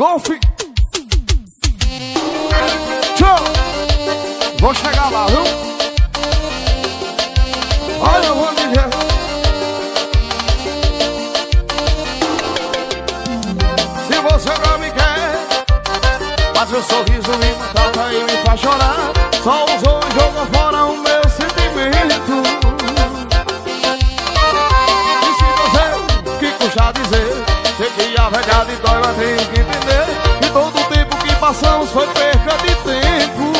golfe. Tchau. Vou chegar lá, viu? Olha, eu vou dizer. Se você não me quer, faz o sorriso me toca e me faz chorar. Só usou e jogou fora verdade dói, mas tem que entender. Que todo o tempo que passamos foi perca de tempo.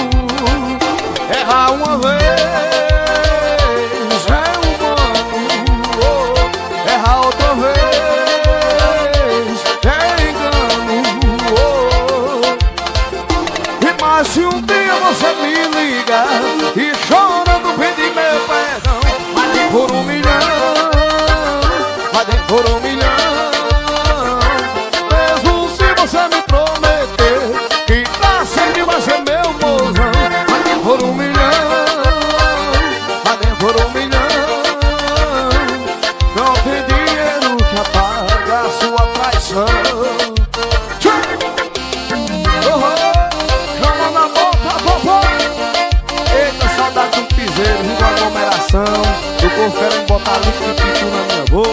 Errar uma vez é humano, oh. errar outra vez é engano. oh. E mais se um dia você me liga e chorando pedir meu perdão, mas por um milhão, mas por um milhão. Povo querendo botar líquido na minha boca.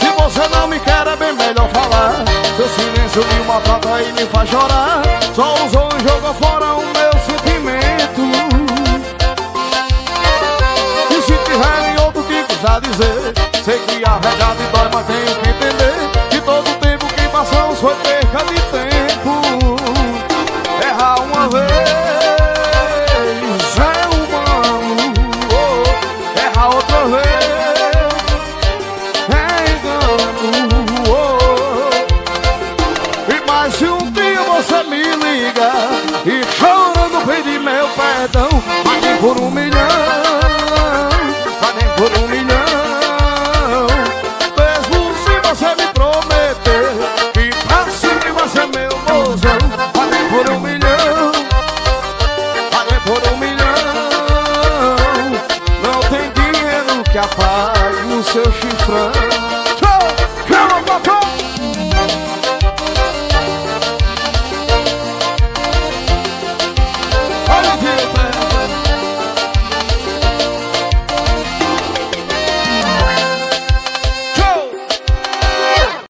Se você não me quer, é bem melhor falar. Seu silêncio me maltrata e me faz chorar. Só usou por um milhão, mas nem por um milhão. Mesmo se você me prometer que pra sempre vai ser meu mozão, mas nem por um milhão, mas nem por um milhão. Não tem dinheiro que apague o seu chifrão.